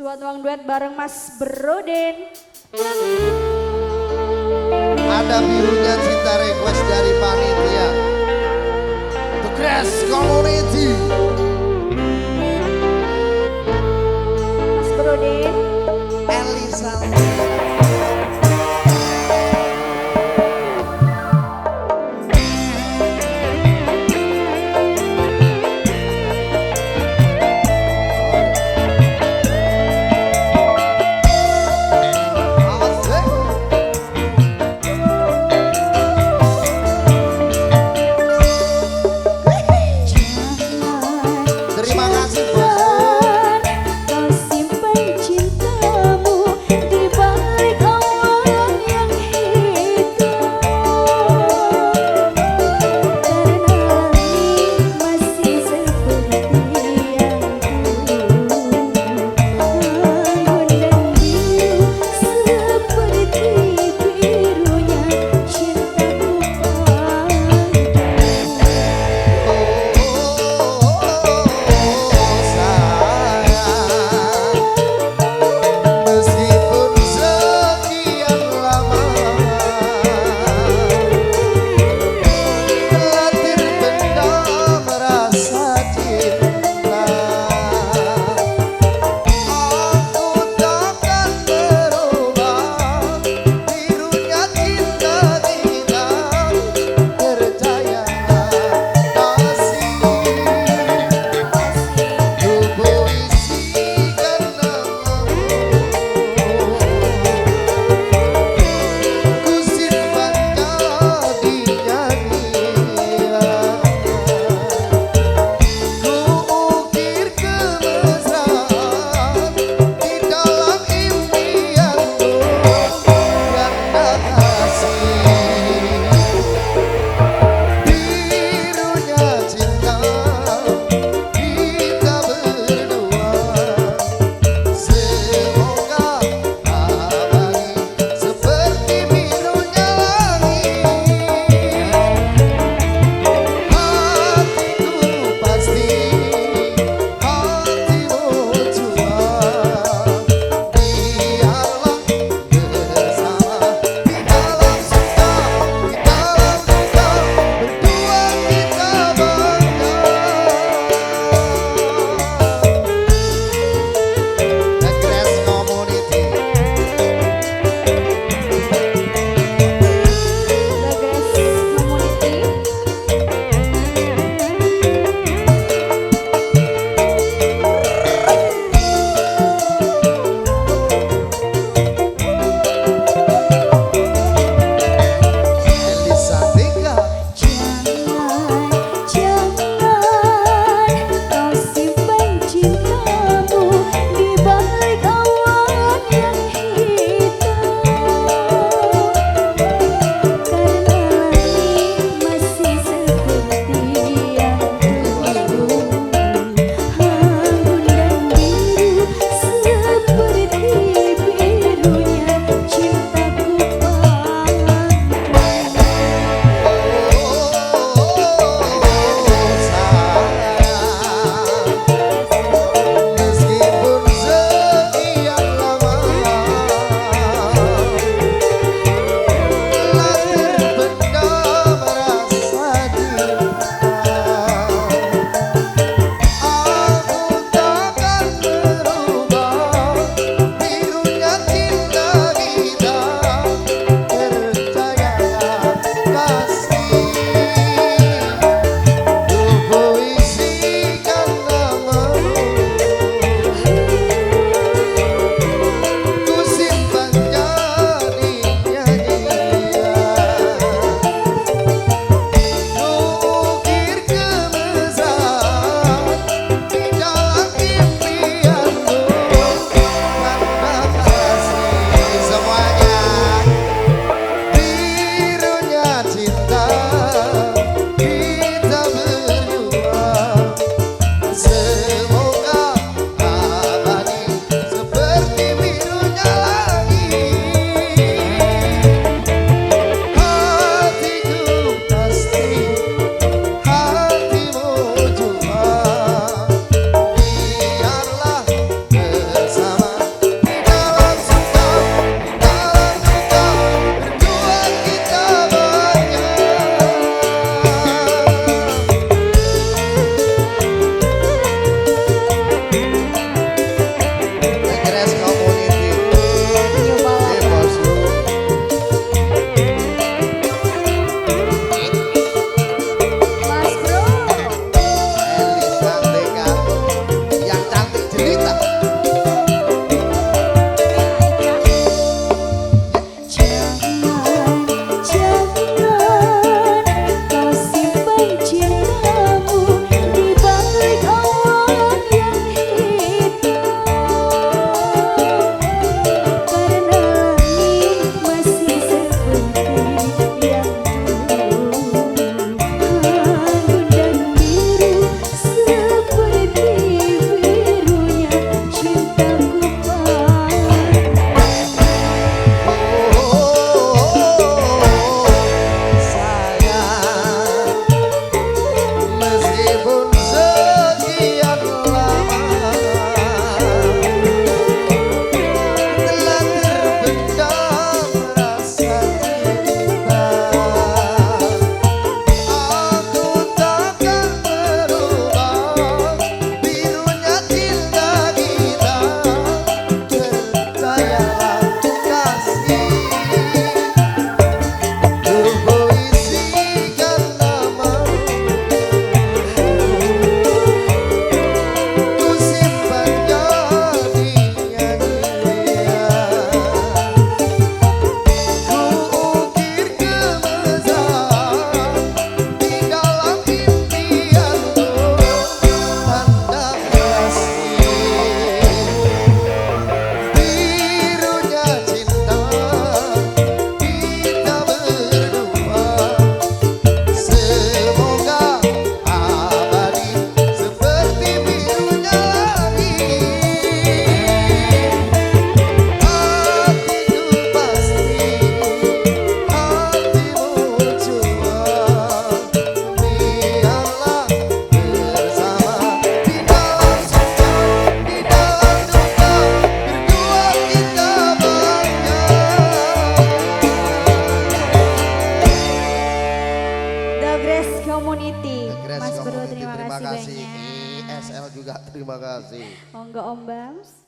Suat uang duet bareng Mas Broden. Ada birunya cinta request dari panitia. The Grass Community. Mas Broden. Elisa. Terima kasih. Monggo Om Bams.